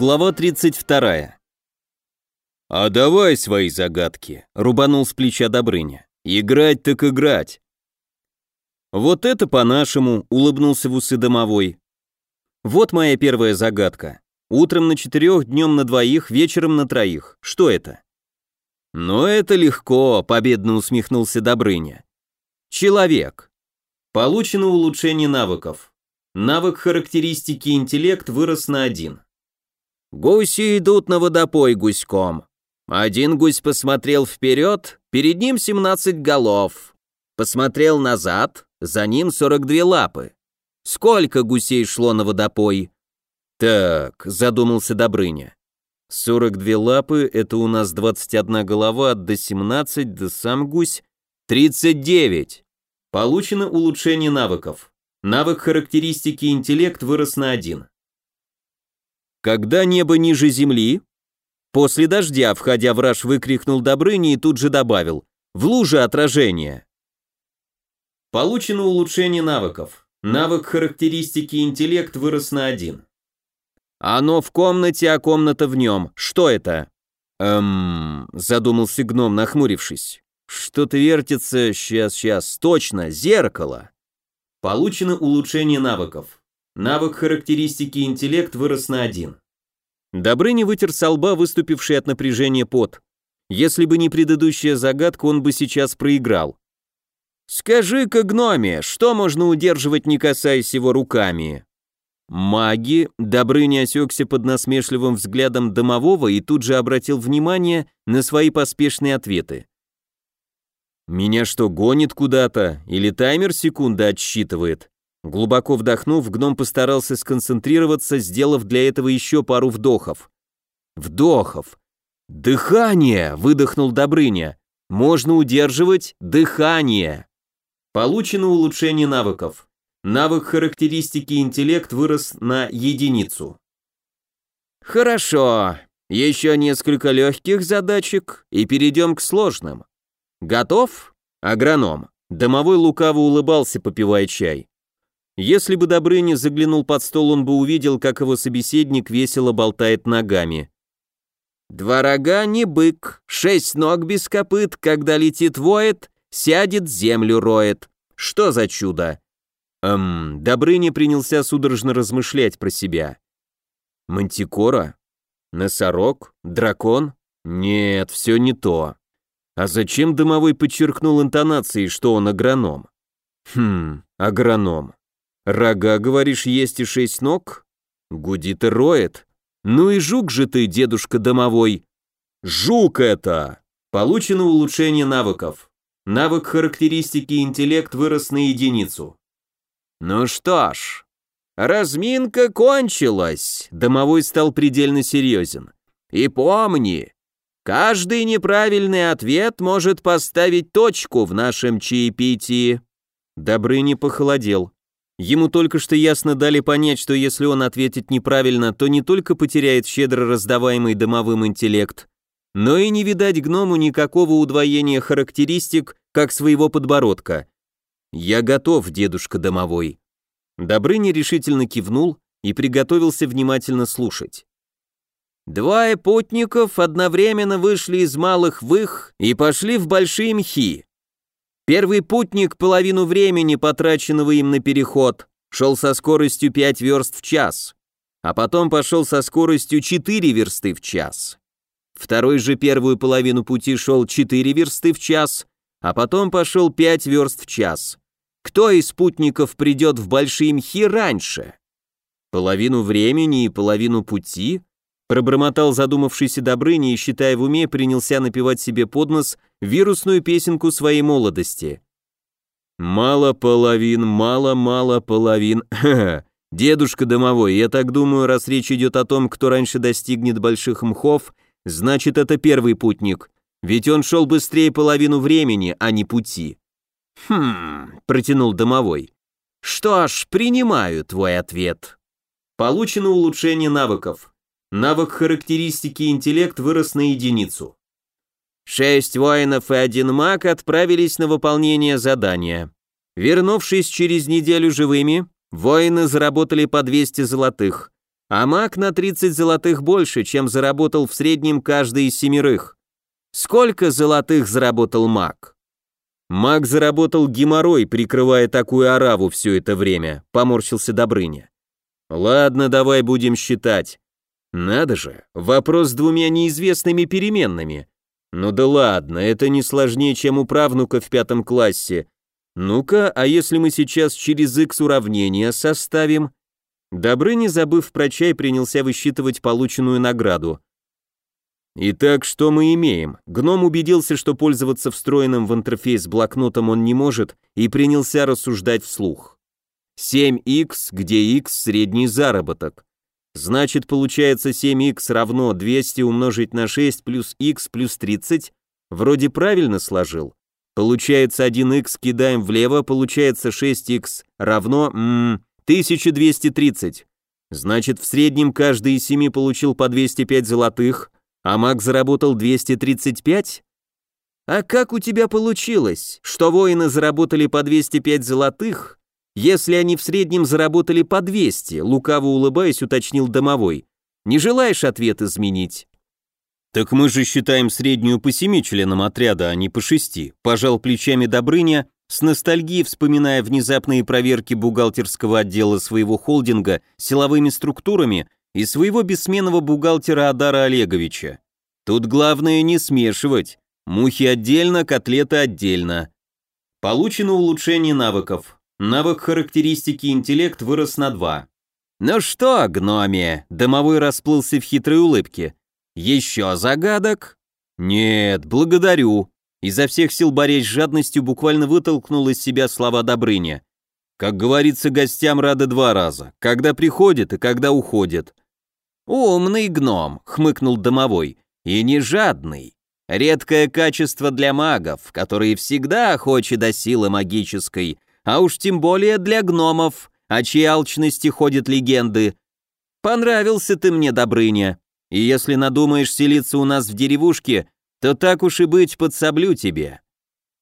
Глава 32. «А давай свои загадки», — рубанул с плеча Добрыня. «Играть так играть». «Вот это по-нашему», — улыбнулся в усы домовой. «Вот моя первая загадка. Утром на четырех, днем на двоих, вечером на троих. Что это?» «Ну это легко», — победно усмехнулся Добрыня. «Человек. Получено улучшение навыков. Навык характеристики интеллект вырос на один. Гуси идут на водопой гуськом. Один гусь посмотрел вперед, перед ним 17 голов. Посмотрел назад, за ним 42 лапы. Сколько гусей шло на водопой? Так, задумался Добрыня. 42 лапы — это у нас 21 голова, до 17, да сам гусь. 39. Получено улучшение навыков. Навык характеристики интеллект вырос на 1. Когда небо ниже земли? После дождя, входя в раж, выкрикнул Добрыня и тут же добавил. В луже отражения. Получено улучшение навыков. Навык характеристики интеллект вырос на один. Оно в комнате, а комната в нем. Что это? Эм, задумался гном, нахмурившись. Что-то вертится, сейчас, сейчас, точно, зеркало. Получено улучшение навыков. Навык характеристики интеллект вырос на один. Добрыня вытер со лба выступивший от напряжения пот. Если бы не предыдущая загадка, он бы сейчас проиграл. «Скажи-ка, гноме, что можно удерживать, не касаясь его руками?» Маги, Добрыня осекся под насмешливым взглядом домового и тут же обратил внимание на свои поспешные ответы. «Меня что, гонит куда-то? Или таймер секунды отсчитывает?» Глубоко вдохнув, гном постарался сконцентрироваться, сделав для этого еще пару вдохов. Вдохов. «Дыхание!» — выдохнул Добрыня. «Можно удерживать дыхание!» Получено улучшение навыков. Навык характеристики интеллект вырос на единицу. Хорошо. Еще несколько легких задачек и перейдем к сложным. Готов? Агроном. Домовой лукаво улыбался, попивая чай. Если бы Добрыня заглянул под стол, он бы увидел, как его собеседник весело болтает ногами. «Два рога не бык, шесть ног без копыт, когда летит воет, сядет, землю роет. Что за чудо?» Эм, Добрыня принялся судорожно размышлять про себя. «Мантикора? Носорог? Дракон? Нет, все не то. А зачем Домовой подчеркнул интонацией, что он агроном? Хм, агроном. Рога, говоришь, есть и шесть ног? Гудит и роет. Ну и жук же ты, дедушка домовой. Жук это! Получено улучшение навыков. Навык характеристики интеллект вырос на единицу. Ну что ж, разминка кончилась. Домовой стал предельно серьезен. И помни, каждый неправильный ответ может поставить точку в нашем чаепитии. Добрыня похолодел. Ему только что ясно дали понять, что если он ответит неправильно, то не только потеряет щедро раздаваемый домовым интеллект, но и не видать гному никакого удвоения характеристик, как своего подбородка. «Я готов, дедушка домовой». Добрыня решительно кивнул и приготовился внимательно слушать. Двое путников одновременно вышли из малых вых и пошли в большие мхи. Первый путник половину времени, потраченного им на переход, шел со скоростью 5 верст в час, а потом пошел со скоростью 4 версты в час. Второй же первую половину пути шел 4 версты в час, а потом пошел 5 верст в час. Кто из путников придет в большие мхи раньше? Половину времени и половину пути? Пробормотал задумавшийся Добрыня и, считая в уме, принялся напевать себе под нос вирусную песенку своей молодости. «Мало половин, мало-мало половин. Дедушка домовой, я так думаю, раз речь идет о том, кто раньше достигнет больших мхов, значит, это первый путник. Ведь он шел быстрее половину времени, а не пути». «Хм...» — протянул домовой. «Что ж, принимаю твой ответ». Получено улучшение навыков. Навык характеристики интеллект вырос на единицу. Шесть воинов и один маг отправились на выполнение задания. Вернувшись через неделю живыми, воины заработали по 200 золотых, а маг на 30 золотых больше, чем заработал в среднем каждый из семерых. Сколько золотых заработал маг? Маг заработал геморрой, прикрывая такую ораву все это время, поморщился Добрыня. Ладно, давай будем считать. Надо же, вопрос с двумя неизвестными переменными. Ну да ладно, это не сложнее, чем у правнука в пятом классе. Ну-ка, а если мы сейчас через x уравнение составим? Добрыня, забыв про чай, принялся высчитывать полученную награду. Итак, что мы имеем? Гном убедился, что пользоваться встроенным в интерфейс блокнотом он не может, и принялся рассуждать вслух. 7х, где x средний заработок. Значит, получается 7х равно 200 умножить на 6 плюс х плюс 30. Вроде правильно сложил. Получается 1х кидаем влево, получается 6х равно... М -м, 1230. Значит, в среднем каждый из семи получил по 205 золотых, а маг заработал 235? А как у тебя получилось, что воины заработали по 205 золотых, если они в среднем заработали по 200, лукаво улыбаясь, уточнил домовой. Не желаешь ответ изменить? Так мы же считаем среднюю по семи членам отряда, а не по шести, пожал плечами Добрыня с ностальгией вспоминая внезапные проверки бухгалтерского отдела своего холдинга силовыми структурами и своего бессменного бухгалтера Адара Олеговича. Тут главное не смешивать. Мухи отдельно, котлеты отдельно. Получено улучшение навыков. Навык характеристики интеллект вырос на 2. «Ну что, гномия?» — домовой расплылся в хитрой улыбке. «Еще загадок?» «Нет, благодарю», изо всех сил борясь с жадностью, буквально вытолкнул из себя слова Добрыня. Как говорится, гостям рады два раза, когда приходят и когда уходят. «Умный гном», — хмыкнул домовой, — «и не жадный. Редкое качество для магов, которые всегда охочи до силы магической, а уж тем более для гномов, о чьей алчности ходят легенды. Понравился ты мне, Добрыня, и если надумаешь селиться у нас в деревушке, то так уж и быть, подсоблю тебе».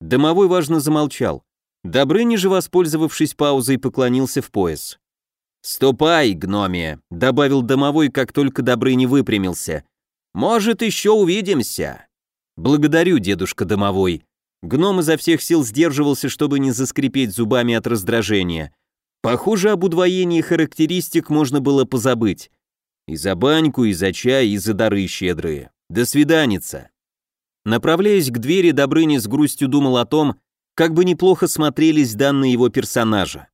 Домовой важно замолчал. Добрыня же, воспользовавшись паузой, поклонился в пояс. «Ступай, гномия», — добавил домовой, как только Добрыня выпрямился. «Может, еще увидимся». «Благодарю, дедушка домовой». Гном изо всех сил сдерживался, чтобы не заскрипеть зубами от раздражения. Похоже, об удвоении характеристик можно было позабыть. И за баньку, и за чай, и за дары щедрые. До свиданица. Направляясь к двери, Добрыня с грустью думал о том, как бы неплохо смотрелись данные его персонажа.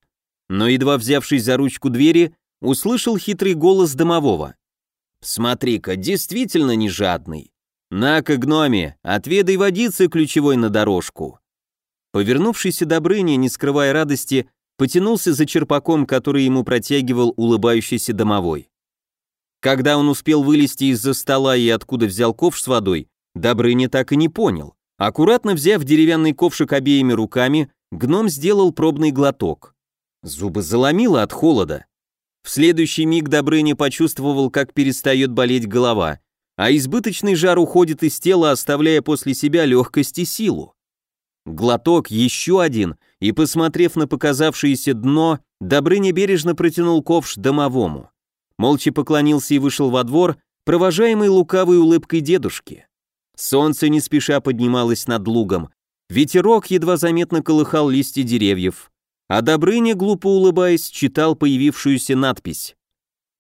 Но едва взявшись за ручку двери, услышал хитрый голос домового. «Смотри-ка, действительно не жадный. На-ка, гноме, отведай водицы ключевой на дорожку». Повернувшийся Добрыня, не скрывая радости, потянулся за черпаком, который ему протягивал улыбающийся домовой. Когда он успел вылезти из-за стола и откуда взял ковш с водой, Добрыня так и не понял. Аккуратно взяв деревянный ковшик обеими руками, гном сделал пробный глоток. Зубы заломило от холода. В следующий миг Добрыня почувствовал, как перестает болеть голова, а избыточный жар уходит из тела, оставляя после себя легкость и силу. Глоток, еще один, и, посмотрев на показавшееся дно, Добрыня бережно протянул ковш домовому. Молча поклонился и вышел во двор, провожаемый лукавой улыбкой дедушки. Солнце не спеша поднималось над лугом. Ветерок едва заметно колыхал листья деревьев. А Добрыня, глупо улыбаясь, читал появившуюся надпись.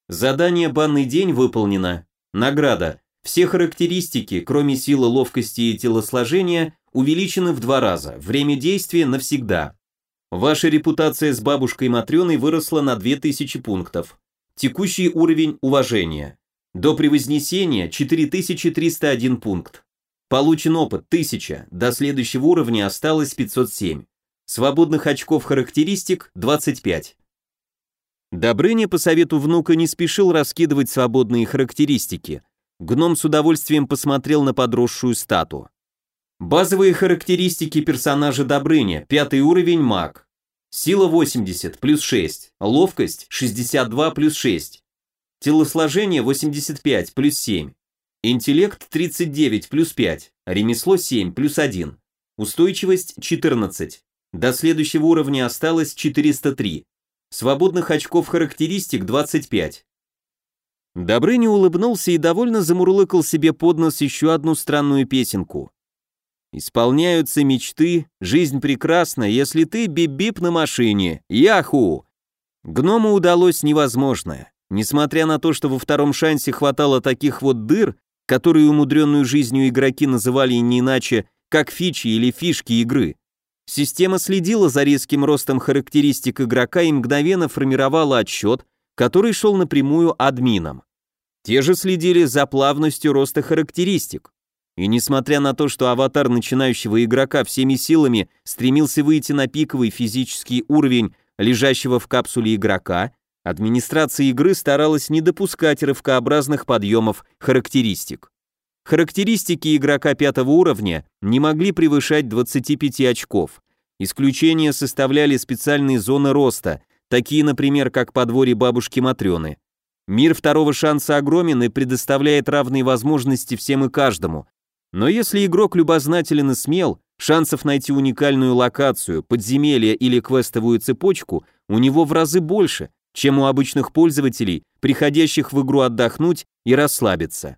Задание «Банный день» выполнено. Награда. Все характеристики, кроме силы, ловкости и телосложения, увеличены в два раза. Время действия навсегда. Ваша репутация с бабушкой Матрёной выросла на 2000 пунктов. Текущий уровень уважения. До превознесения 4301 пункт. Получен опыт 1000, до следующего уровня осталось 507. Свободных очков характеристик 25. Добрыня по совету внука не спешил раскидывать свободные характеристики. Гном с удовольствием посмотрел на подросшую стату. Базовые характеристики персонажа Добрыня, пятый уровень маг. Сила 80, плюс 6, ловкость 62, плюс 6. Телосложение 85, плюс 7. Интеллект 39 плюс 5, ремесло 7 плюс 1, устойчивость 14. До следующего уровня осталось 403. Свободных очков характеристик 25. Добрыня улыбнулся и довольно замурлыкал себе под нос еще одну странную песенку. «Исполняются мечты, жизнь прекрасна, если ты бип-бип на машине, яху!» Гному удалось невозможное. Несмотря на то, что во втором шансе хватало таких вот дыр, которые умудренную жизнью игроки называли не иначе, как фичи или фишки игры, система следила за резким ростом характеристик игрока и мгновенно формировала отсчет, который шел напрямую админам. Те же следили за плавностью роста характеристик. И несмотря на то, что аватар начинающего игрока всеми силами стремился выйти на пиковый физический уровень лежащего в капсуле игрока, администрация игры старалась не допускать рывкообразных подъемов характеристик. Характеристики игрока пятого уровня не могли превышать 25 очков. Исключения составляли специальные зоны роста, такие, например, как подворье бабушки Матрёны. Мир второго шанса огромен и предоставляет равные возможности всем и каждому. Но если игрок любознателен и смел, шансов найти уникальную локацию, подземелье или квестовую цепочку у него в разы больше, чем у обычных пользователей, приходящих в игру отдохнуть и расслабиться.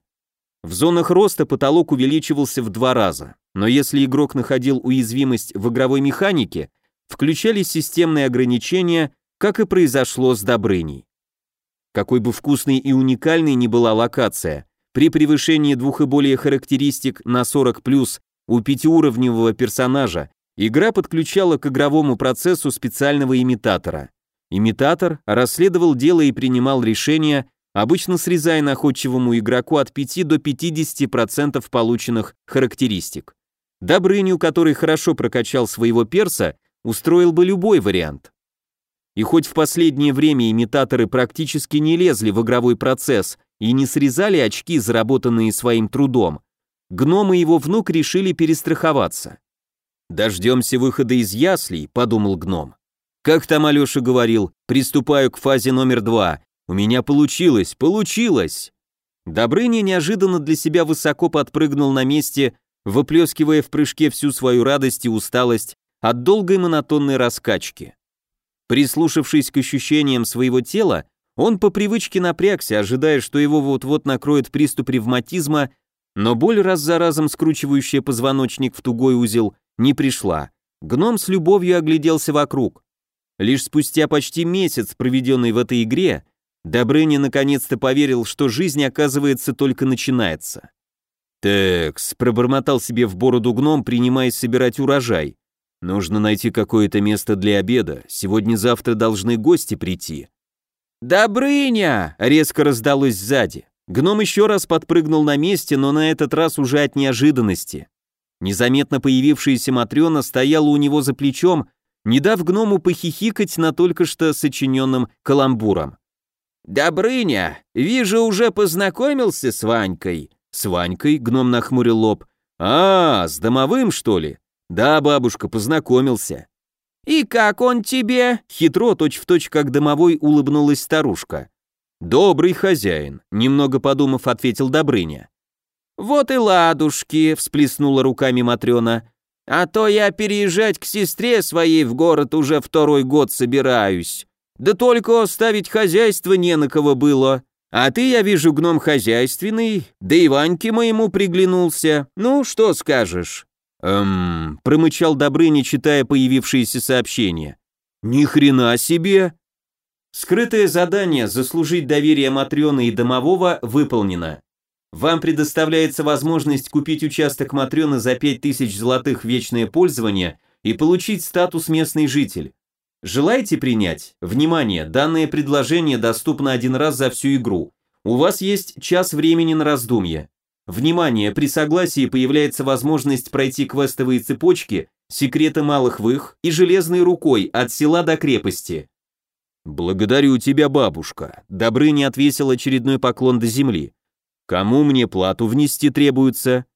В зонах роста потолок увеличивался в два раза, но если игрок находил уязвимость в игровой механике, включались системные ограничения, как и произошло с Добрыней. Какой бы вкусной и уникальной ни была локация, при превышении двух и более характеристик на 40+, у пятиуровневого персонажа, игра подключала к игровому процессу специального имитатора. Имитатор расследовал дело и принимал решения, обычно срезая находчивому игроку от 5 до 50% полученных характеристик. Добрыню, который хорошо прокачал своего перса, устроил бы любой вариант. И хоть в последнее время имитаторы практически не лезли в игровой процесс и не срезали очки, заработанные своим трудом, гном и его внук решили перестраховаться. «Дождемся выхода из яслей», — подумал гном. «Как там Алеша говорил, приступаю к фазе номер два. У меня получилось, получилось!» Добрыня неожиданно для себя высоко подпрыгнул на месте, выплескивая в прыжке всю свою радость и усталость от долгой монотонной раскачки. Прислушавшись к ощущениям своего тела, он по привычке напрягся, ожидая, что его вот-вот накроет приступ ревматизма, но боль раз за разом скручивающая позвоночник в тугой узел не пришла. Гном с любовью огляделся вокруг. Лишь спустя почти месяц, проведенный в этой игре, Добрыня наконец-то поверил, что жизнь, оказывается, только начинается. «Текс», — пробормотал себе в бороду гном, принимаясь собирать урожай. Нужно найти какое-то место для обеда. Сегодня-завтра должны гости прийти. «Добрыня!» — резко раздалось сзади. Гном еще раз подпрыгнул на месте, но на этот раз уже от неожиданности. Незаметно появившаяся Матрена стояла у него за плечом, не дав гному похихикать на только что сочиненным каламбуром. «Добрыня, вижу, уже познакомился с Ванькой». «С Ванькой?» — гном нахмурил лоб. «А, с домовым, что ли?» «Да, бабушка, познакомился». «И как он тебе?» Хитро, точь-в-точь, как домовой, улыбнулась старушка. «Добрый хозяин», — немного подумав, ответил Добрыня. «Вот и ладушки», — всплеснула руками Матрена. «А то я переезжать к сестре своей в город уже второй год собираюсь. Да только оставить хозяйство не на кого было. А ты, я вижу, гном хозяйственный, да и Ваньке моему приглянулся. Ну, что скажешь?» «Эм...» — промычал Добрыня, читая появившиеся сообщения. «Ни хрена себе!» Скрытое задание «Заслужить доверие Матрёны и Домового» выполнено. Вам предоставляется возможность купить участок Матрёны за 5000 золотых в вечное пользование и получить статус местный житель. Желаете принять? Внимание, данное предложение доступно один раз за всю игру. У вас есть час времени на раздумье. Внимание, при согласии появляется возможность пройти квестовые цепочки, секреты малых вых и железной рукой от села до крепости. Благодарю тебя, бабушка. Добрыня отвесил очередной поклон до земли. Кому мне плату внести требуется?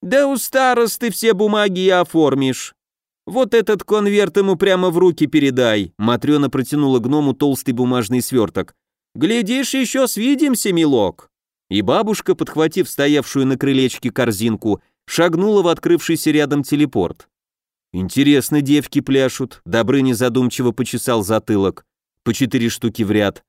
Да у старосты все бумаги и оформишь. Вот этот конверт ему прямо в руки передай. Матрена протянула гному толстый бумажный сверток. Глядишь, еще свидимся, милок и бабушка, подхватив стоявшую на крылечке корзинку, шагнула в открывшийся рядом телепорт. «Интересно, девки пляшут», — Добрыня задумчиво почесал затылок, по четыре штуки в ряд.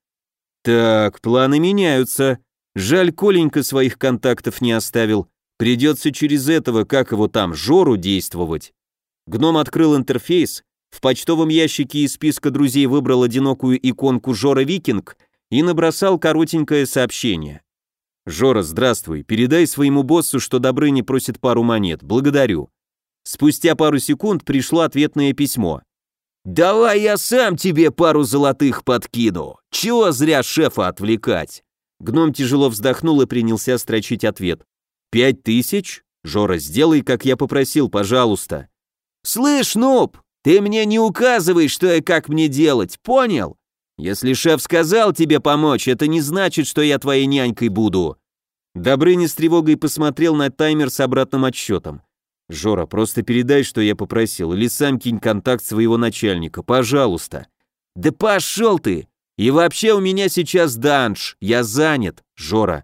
«Так, планы меняются. Жаль, Коленька своих контактов не оставил. Придется через этого, как его там, Жору действовать. Гном открыл интерфейс, в почтовом ящике из списка друзей выбрал одинокую иконку Жора Викинг и набросал коротенькое сообщение. «Жора, здравствуй. Передай своему боссу, что Добрыня просит пару монет. Благодарю». Спустя пару секунд пришло ответное письмо. «Давай я сам тебе пару золотых подкину. Чего зря шефа отвлекать?» Гном тяжело вздохнул и принялся строчить ответ. «Пять тысяч? Жора, сделай, как я попросил, пожалуйста». «Слышь, нуб, ты мне не указывай, что и как мне делать, понял? Если шеф сказал тебе помочь, это не значит, что я твоей нянькой буду». Добрыня с тревогой посмотрел на таймер с обратным отсчетом. «Жора, просто передай, что я попросил, или сам кинь контакт своего начальника, пожалуйста». «Да пошел ты! И вообще у меня сейчас данж, я занят, Жора».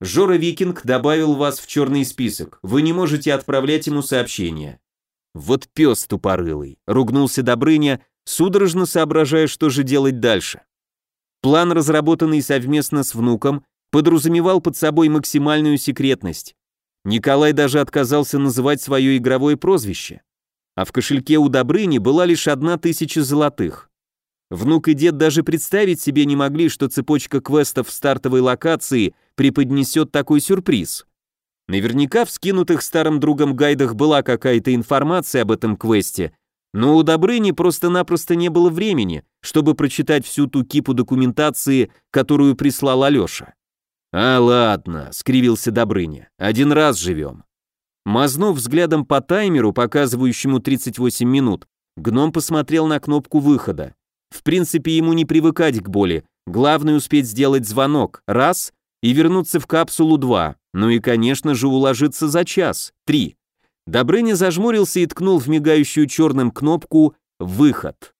Жора Викинг добавил вас в черный список, вы не можете отправлять ему сообщения. Вот пес тупорылый, ругнулся Добрыня, судорожно соображая, что же делать дальше. План, разработанный совместно с внуком, подразумевал под собой максимальную секретность. Николай даже отказался называть свое игровое прозвище. А в кошельке у Добрыни была лишь одна тысяча золотых. Внук и дед даже представить себе не могли, что цепочка квестов в стартовой локации преподнесет такой сюрприз. Наверняка в скинутых старым другом гайдах была какая-то информация об этом квесте, но у Добрыни просто-напросто не было времени, чтобы прочитать всю ту кипу документации, которую прислал Алеша. «А ладно», — скривился Добрыня, — «один раз живем». Мазнув взглядом по таймеру, показывающему 38 минут, гном посмотрел на кнопку выхода. В принципе, ему не привыкать к боли, главное успеть сделать звонок, раз, и вернуться в капсулу, два, ну и, конечно же, уложиться за час, три. Добрыня зажмурился и ткнул в мигающую черным кнопку «Выход».